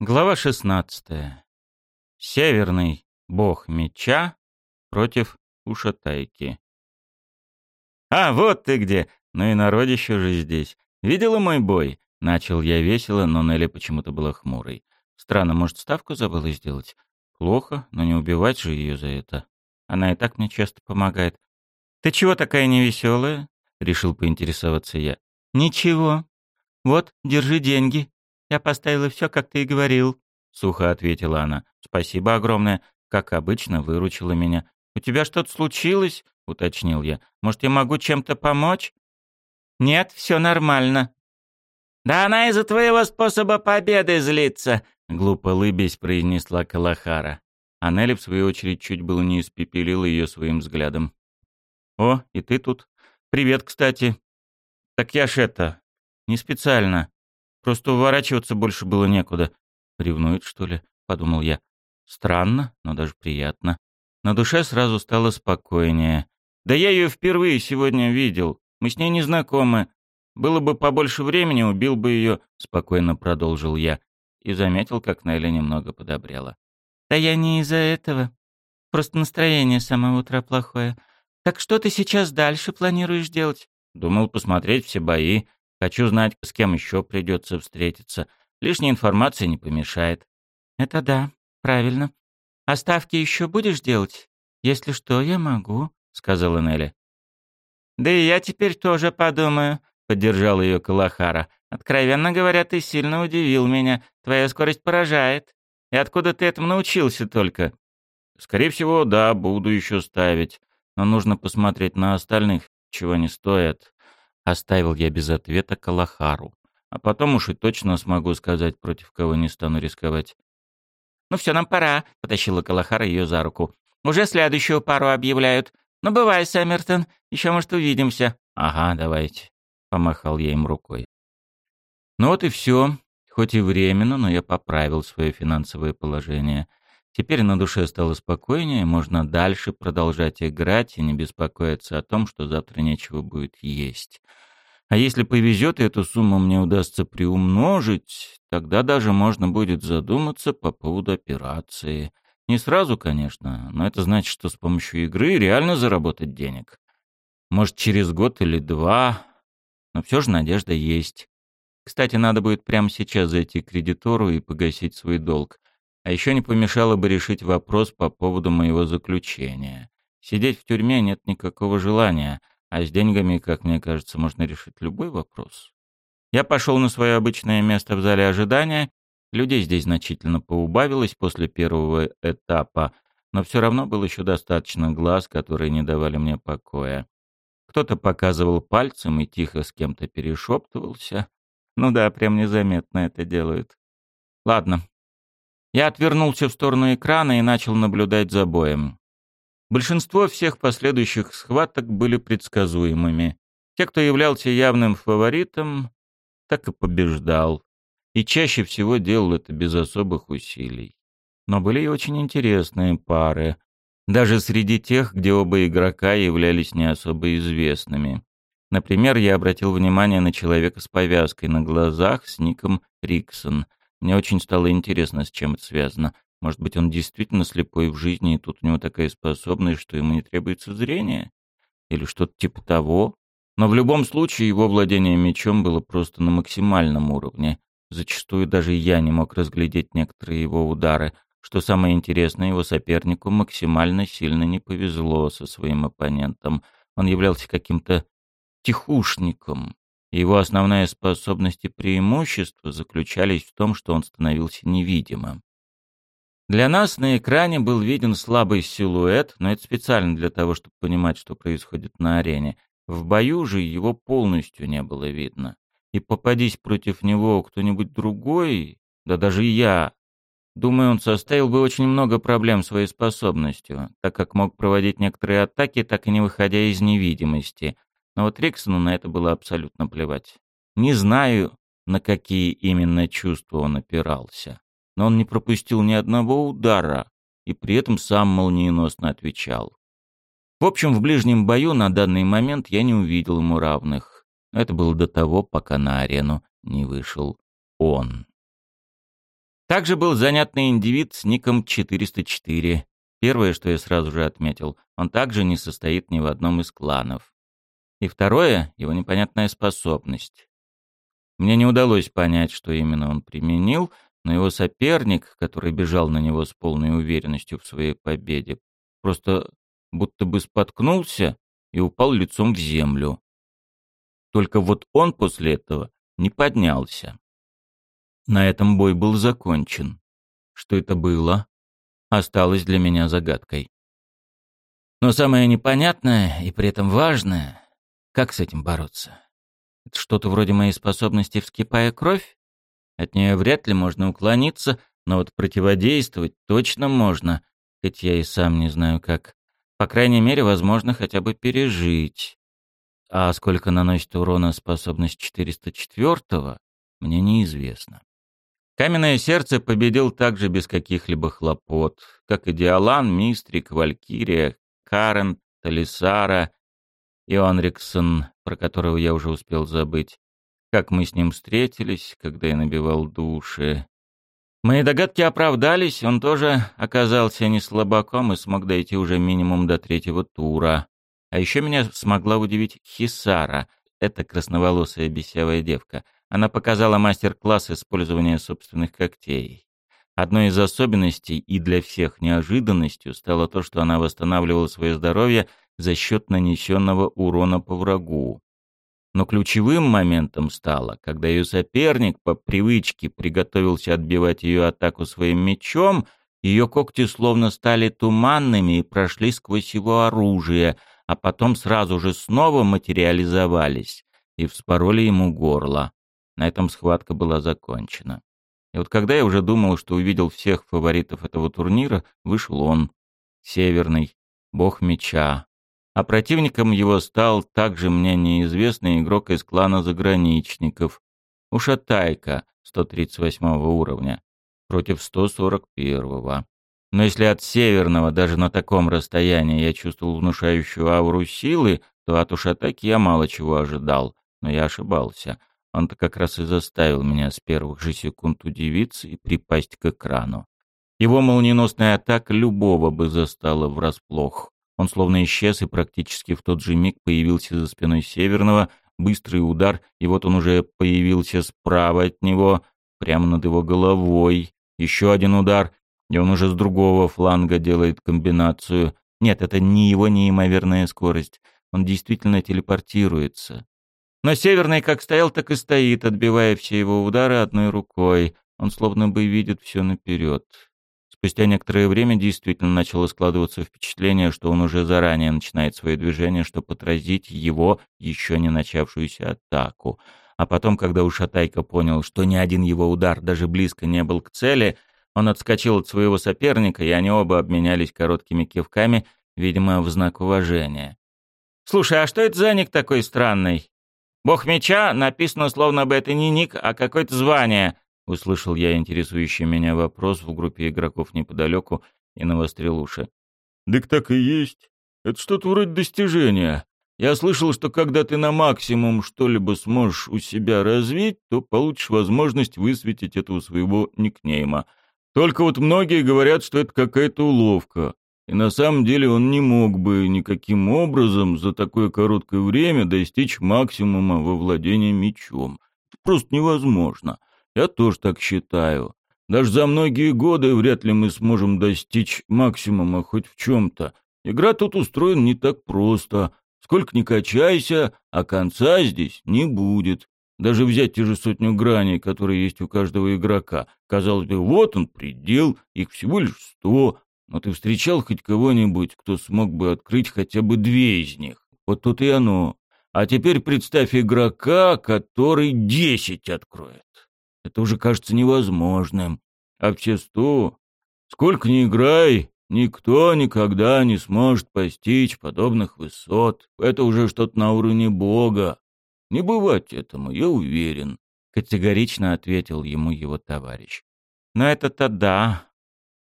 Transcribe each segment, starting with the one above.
Глава 16. Северный бог меча против ушатайки. «А, вот ты где! Ну и народище же здесь. Видела мой бой?» Начал я весело, но Нелли почему-то была хмурой. Странно, может, ставку забыла сделать? Плохо, но не убивать же ее за это. Она и так мне часто помогает. «Ты чего такая невеселая?» — решил поинтересоваться я. «Ничего. Вот, держи деньги. «Я поставила все, как ты и говорил», — сухо ответила она. «Спасибо огромное. Как обычно, выручила меня. У тебя что-то случилось?» — уточнил я. «Может, я могу чем-то помочь?» «Нет, все нормально». «Да она из-за твоего способа победы злится», — глупо лыбясь произнесла Калахара. А Нелли, в свою очередь, чуть было не испепелила ее своим взглядом. «О, и ты тут. Привет, кстати. Так я ж это... Не специально. Просто уворачиваться больше было некуда. Ревнует, что ли? Подумал я. Странно, но даже приятно. На душе сразу стало спокойнее. Да я ее впервые сегодня видел. Мы с ней не знакомы. Было бы побольше времени, убил бы ее, спокойно продолжил я. И заметил, как Нелли немного подобрела. Да я не из-за этого. Просто настроение с самого утра плохое. Так что ты сейчас дальше планируешь делать? Думал посмотреть все бои, Хочу знать, с кем еще придется встретиться. Лишняя информация не помешает. Это да, правильно. А ставки еще будешь делать? Если что, я могу, сказала Нелли. Да и я теперь тоже подумаю, поддержал ее Калахара. Откровенно говоря, ты сильно удивил меня. Твоя скорость поражает. И откуда ты этому научился только? Скорее всего, да, буду еще ставить. Но нужно посмотреть на остальных, чего они стоят. Оставил я без ответа Калахару. А потом уж и точно смогу сказать, против кого не стану рисковать. «Ну все, нам пора», — потащила Калахара ее за руку. «Уже следующую пару объявляют. Ну, бывай, Сэммертон, еще, может, увидимся». «Ага, давайте», — помахал я им рукой. Ну вот и все. Хоть и временно, но я поправил свое финансовое положение. Теперь на душе стало спокойнее, можно дальше продолжать играть и не беспокоиться о том, что завтра нечего будет есть. А если повезет и эту сумму мне удастся приумножить, тогда даже можно будет задуматься по поводу операции. Не сразу, конечно, но это значит, что с помощью игры реально заработать денег. Может, через год или два, но все же надежда есть. Кстати, надо будет прямо сейчас зайти к кредитору и погасить свой долг. А еще не помешало бы решить вопрос по поводу моего заключения. Сидеть в тюрьме нет никакого желания, а с деньгами, как мне кажется, можно решить любой вопрос. Я пошел на свое обычное место в зале ожидания. Людей здесь значительно поубавилось после первого этапа, но все равно было еще достаточно глаз, которые не давали мне покоя. Кто-то показывал пальцем и тихо с кем-то перешептывался. Ну да, прям незаметно это делают. Ладно, я отвернулся в сторону экрана и начал наблюдать за боем. Большинство всех последующих схваток были предсказуемыми. Те, кто являлся явным фаворитом, так и побеждал. И чаще всего делал это без особых усилий. Но были и очень интересные пары. Даже среди тех, где оба игрока являлись не особо известными. Например, я обратил внимание на человека с повязкой на глазах с ником Риксон — мне очень стало интересно, с чем это связано. Может быть, он действительно слепой в жизни, и тут у него такая способность, что ему не требуется зрение? Или что-то типа того? Но в любом случае его владение мечом было просто на максимальном уровне. Зачастую даже я не мог разглядеть некоторые его удары. Что самое интересное, его сопернику максимально сильно не повезло со своим оппонентом. Он являлся каким-то тихушником, его основная способность и преимущество заключались в том, что он становился невидимым. Для нас на экране был виден слабый силуэт, но это специально для того, чтобы понимать, что происходит на арене. В бою же его полностью не было видно. И попадись против него кто-нибудь другой, да даже я, думаю, он составил бы очень много проблем своей способностью, так как мог проводить некоторые атаки, так и не выходя из невидимости — но вот Риксону на это было абсолютно плевать. Не знаю, на какие именно чувства он опирался, но он не пропустил ни одного удара и при этом сам молниеносно отвечал. В общем, в ближнем бою на данный момент я не увидел ему равных. Это было до того, пока на арену не вышел он. Также был занятный индивид с ником 404. Первое, что я сразу же отметил, он также не состоит ни в одном из кланов. И второе — его непонятная способность. Мне не удалось понять, что именно он применил, но его соперник, который бежал на него с полной уверенностью в своей победе, просто будто бы споткнулся и упал лицом в землю. Только вот он после этого не поднялся. На этом бой был закончен. Что это было, осталось для меня загадкой. Но самое непонятное и при этом важное — как с этим бороться? Это что-то вроде моей способности вскипая кровь? От нее вряд ли можно уклониться, но вот противодействовать точно можно, хоть я и сам не знаю как. По крайней мере, возможно хотя бы пережить. А сколько наносит урона способность 404-го, мне неизвестно. Каменное сердце победил также без каких-либо хлопот, как и Диалан, Мистрик, Валькирия, Карен, Талисара и Онриксон, про которого я уже успел забыть. Как мы с ним встретились, когда я набивал души. Мои догадки оправдались, он тоже оказался не слабаком и смог дойти уже минимум до третьего тура. А еще меня смогла удивить Хисара, эта красноволосая бесявая девка. Она показала мастер-класс использования собственных когтей. Одной из особенностей и для всех неожиданностью стало то, что она восстанавливала свое здоровье за счет нанесенного урона по врагу. Но ключевым моментом стало, когда ее соперник по привычке приготовился отбивать ее атаку своим мечом, ее когти словно стали туманными и прошли сквозь его оружие, а потом сразу же снова материализовались и вспороли ему горло. На этом схватка была закончена. И вот когда я уже думал, что увидел всех фаворитов этого турнира, вышел он, Северный, бог меча, а противником его стал также мне неизвестный игрок из клана заграничников, Ушатайка 138 уровня против 141-го. Но если от северного даже на таком расстоянии я чувствовал внушающую ауру силы, то от Ушатайки я мало чего ожидал, но я ошибался. Он-то как раз и заставил меня с первых же секунд удивиться и припасть к экрану. Его молниеносная атака любого бы застала врасплох. Он словно исчез и практически в тот же миг появился за спиной Северного, быстрый удар, и вот он уже появился справа от него, прямо над его головой. Еще один удар, и он уже с другого фланга делает комбинацию. Нет, это не его неимоверная скорость. Он действительно телепортируется. Но Северный как стоял, так и стоит, отбивая все его удары одной рукой. Он словно бы видит все наперед. Спустя некоторое время действительно начало складываться впечатление, что он уже заранее начинает свое движение, чтобы отразить его еще не начавшуюся атаку. А потом, когда уж Атайка понял, что ни один его удар даже близко не был к цели, он отскочил от своего соперника, и они оба обменялись короткими кивками, видимо, в знак уважения. «Слушай, а что это за ник такой странный? Бог меча написано, словно бы это не ник, а какое-то звание», Услышал я интересующий меня вопрос в группе игроков неподалеку и навострил уши. «Дык так и есть. Это что-то вроде достижения. Я слышал, что когда ты на максимум что-либо сможешь у себя развить, то получишь возможность высветить это у своего никнейма. Только вот многие говорят, что это какая-то уловка. И на самом деле он не мог бы никаким образом за такое короткое время достичь максимума во владении мечом. Это просто невозможно. Я тоже так считаю. Даже за многие годы вряд ли мы сможем достичь максимума хоть в чем-то. Игра тут устроена не так просто. Сколько ни качайся, а конца здесь не будет. Даже взять те же сотню граней, которые есть у каждого игрока. Казалось бы, вот он предел, их всего лишь сто. Но ты встречал хоть кого-нибудь, кто смог бы открыть хотя бы две из них? Вот тут и оно. А теперь представь игрока, который десять откроет. Это уже кажется невозможным. А все сто, сколько ни играй, никто никогда не сможет постичь подобных высот. Это уже что-то на уровне Бога. Не бывать этому, я уверен. Категорично ответил ему его товарищ. Но это-то да.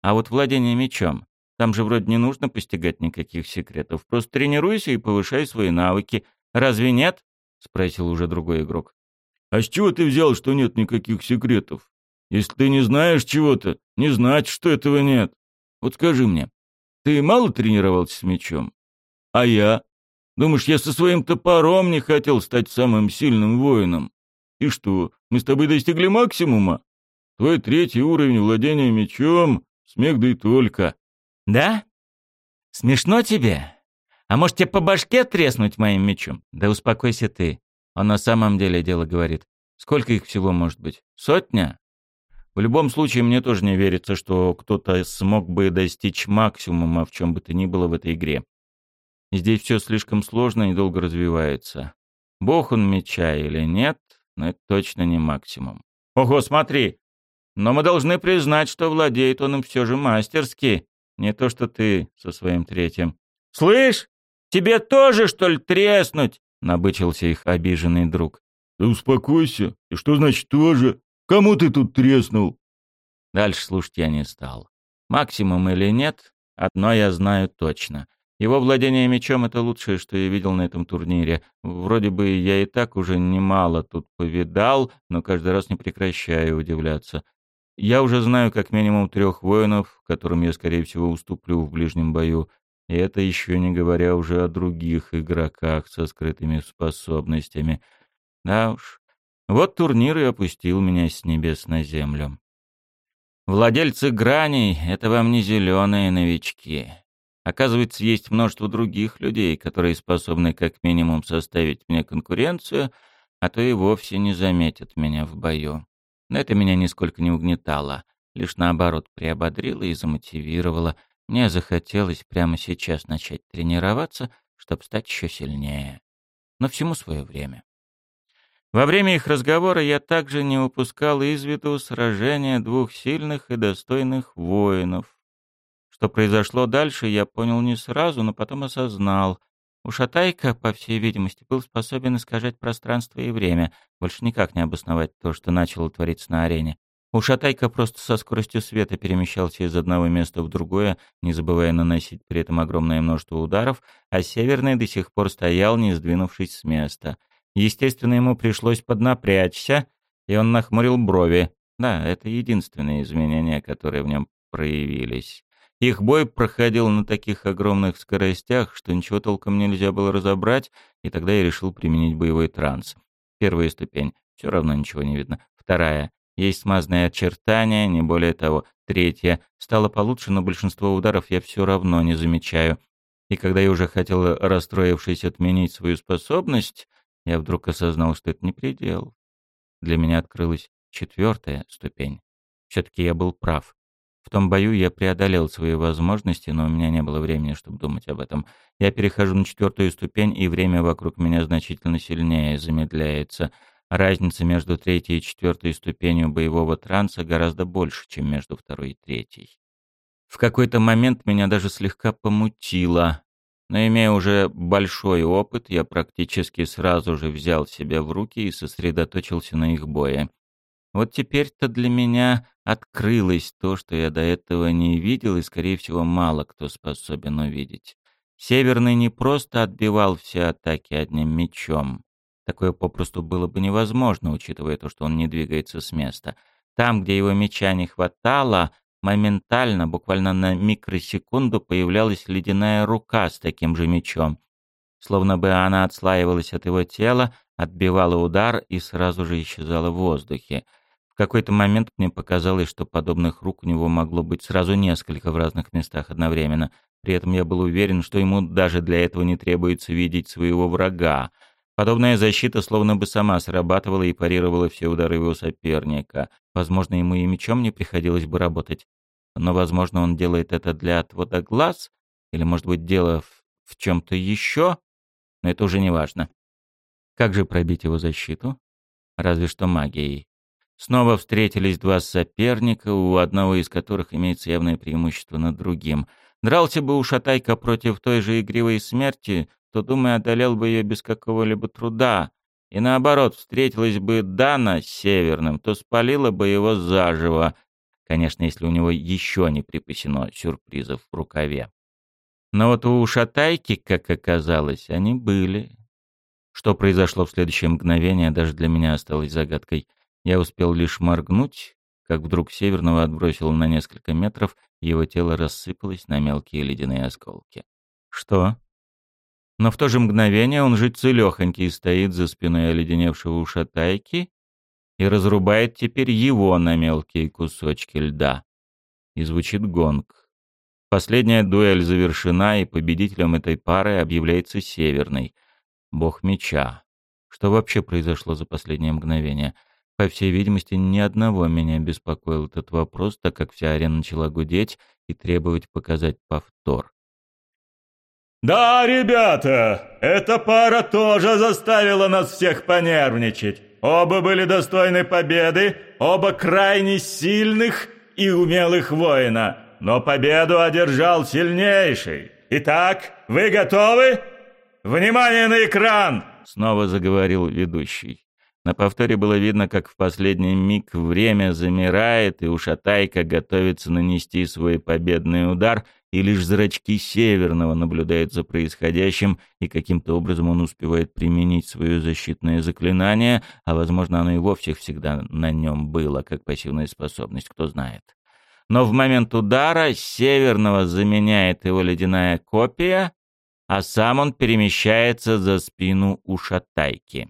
А вот владение мечом. Там же вроде не нужно постигать никаких секретов. Просто тренируйся и повышай свои навыки. Разве нет? Спросил уже другой игрок. «А с чего ты взял, что нет никаких секретов?» Если ты не знаешь чего-то, не значит, что этого нет. Вот скажи мне, ты мало тренировался с мечом? А я? Думаешь, я со своим топором не хотел стать самым сильным воином? И что, мы с тобой достигли максимума? Твой третий уровень владения мечом, смех да и только. Да? Смешно тебе? А может, тебе по башке треснуть моим мечом? Да успокойся ты. Он на самом деле дело говорит. Сколько их всего может быть? Сотня? В любом случае, мне тоже не верится, что кто-то смог бы достичь максимума в чем бы то ни было в этой игре. Здесь все слишком сложно и долго развивается. Бог он меча или нет, но это точно не максимум. Ого, смотри! Но мы должны признать, что владеет он им все же мастерски. Не то, что ты со своим третьим. «Слышь, тебе тоже, что ли, треснуть?» — набычился их обиженный друг. «Да успокойся. И что значит тоже? Кому ты тут треснул?» Дальше слушать я не стал. Максимум или нет, одно я знаю точно. Его владение мечом — это лучшее, что я видел на этом турнире. Вроде бы я и так уже немало тут повидал, но каждый раз не прекращаю удивляться. Я уже знаю как минимум трех воинов, которым я, скорее всего, уступлю в ближнем бою. И это еще не говоря уже о других игроках со скрытыми способностями. Да уж, вот турнир и опустил меня с небес на землю. Владельцы граней — это вам не зеленые новички. Оказывается, есть множество других людей, которые способны как минимум составить мне конкуренцию, а то и вовсе не заметят меня в бою. Но это меня нисколько не угнетало, лишь наоборот приободрило и замотивировало. Мне захотелось прямо сейчас начать тренироваться, чтобы стать еще сильнее. Но всему свое время. Во время их разговора я также не упускал из виду сражения двух сильных и достойных воинов, что произошло дальше, я понял не сразу, но потом осознал. У Шатайка, по всей видимости, был способен искажать пространство и время, больше никак не обосновать то, что начало твориться на арене. У Шатайка просто со скоростью света перемещался из одного места в другое, не забывая наносить при этом огромное множество ударов, а Северный до сих пор стоял, не сдвинувшись с места. Естественно, ему пришлось поднапрячься, и он нахмурил брови. Да, это единственные изменения, которые в нем проявились. Их бой проходил на таких огромных скоростях, что ничего толком нельзя было разобрать, и тогда я решил применить боевой транс. Первая ступень. Все равно ничего не видно. Вторая. Есть смазанные очертания, не более того. Третья. Стало получше, но большинство ударов я все равно не замечаю. И когда я уже хотел, расстроившись, отменить свою способность, я вдруг осознал, что это не предел. Для меня открылась четвертая ступень. Все-таки я был прав. В том бою я преодолел свои возможности, но у меня не было времени, чтобы думать об этом. Я перехожу на четвертую ступень, и время вокруг меня значительно сильнее замедляется. Разница между третьей и четвертой ступенью боевого транса гораздо больше, чем между второй и третьей. В какой-то момент меня даже слегка помутило. Но имея уже большой опыт, я практически сразу же взял себя в руки и сосредоточился на их бое. Вот теперь-то для меня открылось то, что я до этого не видел и, скорее всего, мало кто способен увидеть. Северный не просто отбивал все атаки одним мечом. Такое попросту было бы невозможно, учитывая то, что он не двигается с места. Там, где его меча не хватало, моментально, буквально на микросекунду, появлялась ледяная рука с таким же мечом. Словно бы она отслаивалась от его тела, отбивала удар и сразу же исчезала в воздухе какой-то момент мне показалось, что подобных рук у него могло быть сразу несколько в разных местах одновременно. При этом я был уверен, что ему даже для этого не требуется видеть своего врага. Подобная защита словно бы сама срабатывала и парировала все удары его соперника. Возможно, ему и мечом не приходилось бы работать. Но, возможно, он делает это для отвода глаз, или, может быть, дело в, в чем-то еще, но это уже не важно. Как же пробить его защиту? Разве что магией. Снова встретились два соперника, у одного из которых имеется явное преимущество над другим. Дрался бы у Шатайка против той же игривой смерти, то, думаю, одолел бы ее без какого-либо труда. И наоборот, встретилась бы Дана с Северным, то спалила бы его заживо. Конечно, если у него еще не припасено сюрпризов в рукаве. Но вот у Шатайки, как оказалось, они были. Что произошло в следующее мгновение, даже для меня осталось загадкой. Я успел лишь моргнуть, как вдруг Северного отбросило на несколько метров, его тело рассыпалось на мелкие ледяные осколки. Что? Но в то же мгновение он же целехонький стоит за спиной оледеневшего ушатайки и разрубает теперь его на мелкие кусочки льда. И звучит гонг. Последняя дуэль завершена, и победителем этой пары объявляется Северный, бог меча. Что вообще произошло за последнее мгновение? По всей видимости, ни одного меня беспокоил этот вопрос, так как вся арена начала гудеть и требовать показать повтор. «Да, ребята, эта пара тоже заставила нас всех понервничать. Оба были достойны победы, оба крайне сильных и умелых воина но победу одержал сильнейший. Итак, вы готовы? Внимание на экран!» Снова заговорил ведущий. На повторе было видно, как в последний миг время замирает, и Ушатайка готовится нанести свой победный удар, и лишь зрачки Северного наблюдают за происходящим, и каким-то образом он успевает применить свое защитное заклинание, а, возможно, оно и вовсе всегда на нем было, как пассивная способность, кто знает но в момент удара северного заменяет его ледяная копия, а сам он перемещается за спину у шатайки.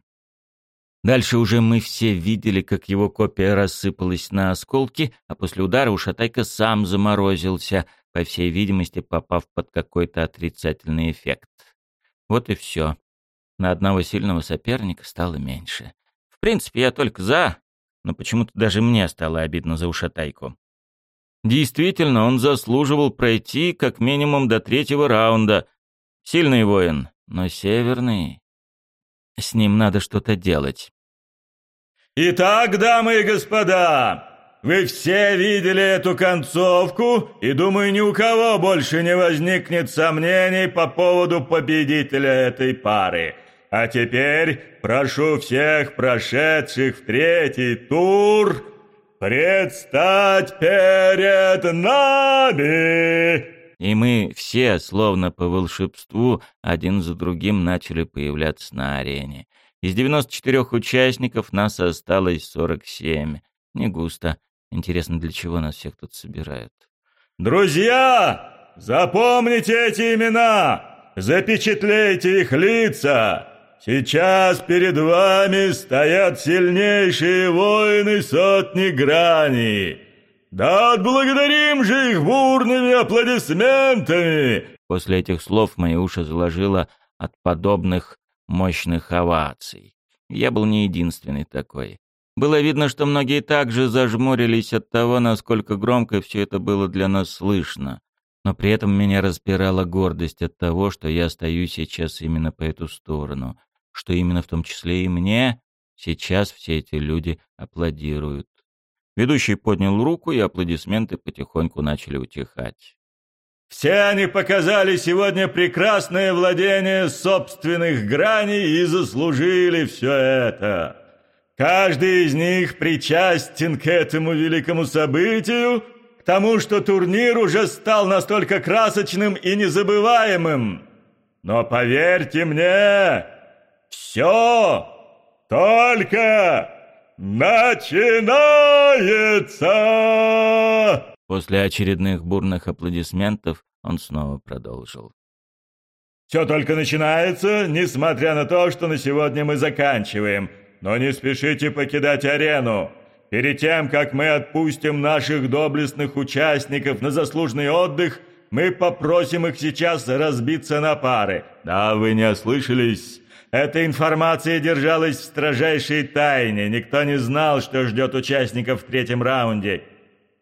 Дальше уже мы все видели, как его копия рассыпалась на осколки, а после удара Ушатайка сам заморозился, по всей видимости, попав под какой-то отрицательный эффект. Вот и все. На одного сильного соперника стало меньше. В принципе, я только за, но почему-то даже мне стало обидно за Ушатайку. Действительно, он заслуживал пройти как минимум до третьего раунда. Сильный воин, но северный. С ним надо что-то делать. Итак, дамы и господа, вы все видели эту концовку, и, думаю, ни у кого больше не возникнет сомнений по поводу победителя этой пары. А теперь прошу всех прошедших в третий тур предстать перед нами!» И мы все, словно по волшебству, один за другим начали появляться на арене. Из 94 участников нас осталось 47. Не густо. Интересно, для чего нас всех тут собирают? «Друзья, запомните эти имена! Запечатлейте их лица! Сейчас перед вами стоят сильнейшие воины сотни граней. Да отблагодарим же их бурными аплодисментами!» После этих слов мои уши заложило от подобных мощных оваций. Я был не единственный такой. Было видно, что многие также зажмурились от того, насколько громко все это было для нас слышно. Но при этом меня распирала гордость от того, что я стою сейчас именно по эту сторону что именно в том числе и мне сейчас все эти люди аплодируют. Ведущий поднял руку, и аплодисменты потихоньку начали утихать. «Все они показали сегодня прекрасное владение собственных граней и заслужили все это. Каждый из них причастен к этому великому событию, к тому, что турнир уже стал настолько красочным и незабываемым. Но поверьте мне, все только начинается!» После очередных бурных аплодисментов он снова продолжил. «Все только начинается, несмотря на то, что на сегодня мы заканчиваем. Но не спешите покидать арену. Перед тем, как мы отпустим наших доблестных участников на заслуженный отдых, мы попросим их сейчас разбиться на пары. Да, вы не ослышались. Эта информация держалась в строжайшей тайне. Никто не знал, что ждет участников в третьем раунде.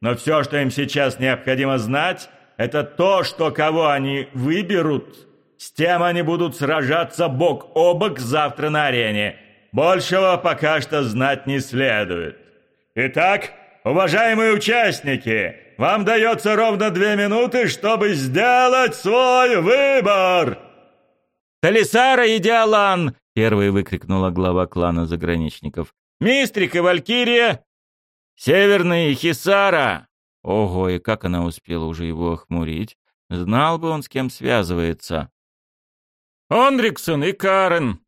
Но все, что им сейчас необходимо знать, это то, что кого они выберут, с тем они будут сражаться бок о бок завтра на арене. Большего пока что знать не следует. Итак, уважаемые участники, вам дается ровно две минуты, чтобы сделать свой выбор. «Талисара и Диалан!» — первый выкрикнула глава клана заграничников. «Мистрик и Валькирия!» «Северный Хисара!» Ого, и как она успела уже его охмурить. Знал бы он, с кем связывается. «Ондриксон и Карен!»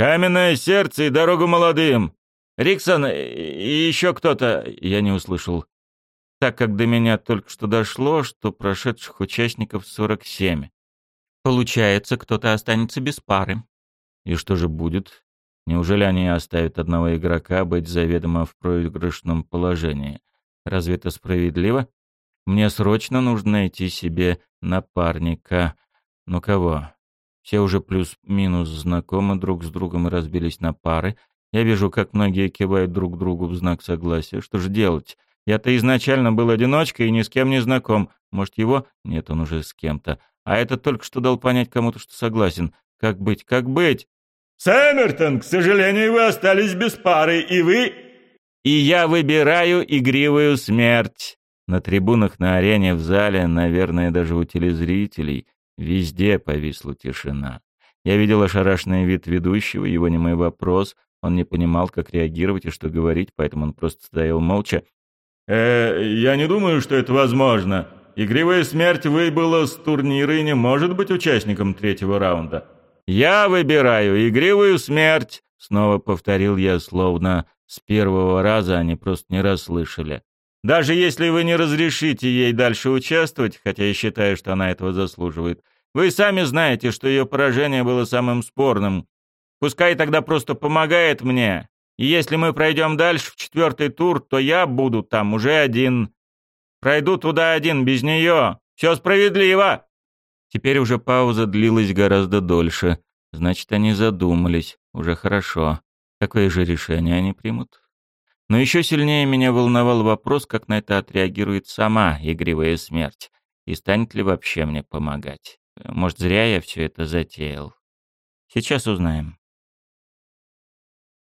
«Каменное сердце и дорогу молодым!» Риксон и еще кто-то...» Я не услышал. Так как до меня только что дошло, что прошедших участников 47. Получается, кто-то останется без пары. И что же будет? Неужели они оставят одного игрока быть заведомо в проигрышном положении? Разве это справедливо? Мне срочно нужно найти себе напарника. Ну кого? Все уже плюс-минус знакомы друг с другом и разбились на пары. Я вижу, как многие кивают друг другу в знак согласия. Что же делать? Я-то изначально был одиночкой и ни с кем не знаком. Может, его? Нет, он уже с кем-то. А этот только что дал понять кому-то, что согласен. Как быть? Как быть? «Сэммертон, к сожалению, вы остались без пары, и вы...» «И я выбираю игривую смерть». На трибунах, на арене, в зале, наверное, даже у телезрителей, везде повисла тишина. Я видел ошарашенный вид ведущего, его немой вопрос. Он не понимал, как реагировать и что говорить, поэтому он просто стоял молча. «Э, я не думаю, что это возможно. Игривая смерть выбыла с турнира и не может быть участником третьего раунда. «Я выбираю игривую смерть», — снова повторил я, словно с первого раза они просто не расслышали. «Даже если вы не разрешите ей дальше участвовать, хотя я считаю, что она этого заслуживает, вы сами знаете, что ее поражение было самым спорным. Пускай тогда просто помогает мне. И если мы пройдем дальше в четвертый тур, то я буду там уже один. Пройду туда один без нее. Все справедливо!» Теперь уже пауза длилась гораздо дольше. Значит, они задумались. Уже хорошо. Какое же решение они примут? Но еще сильнее меня волновал вопрос, как на это отреагирует сама игривая смерть. И станет ли вообще мне помогать? Может, зря я все это затеял? Сейчас узнаем.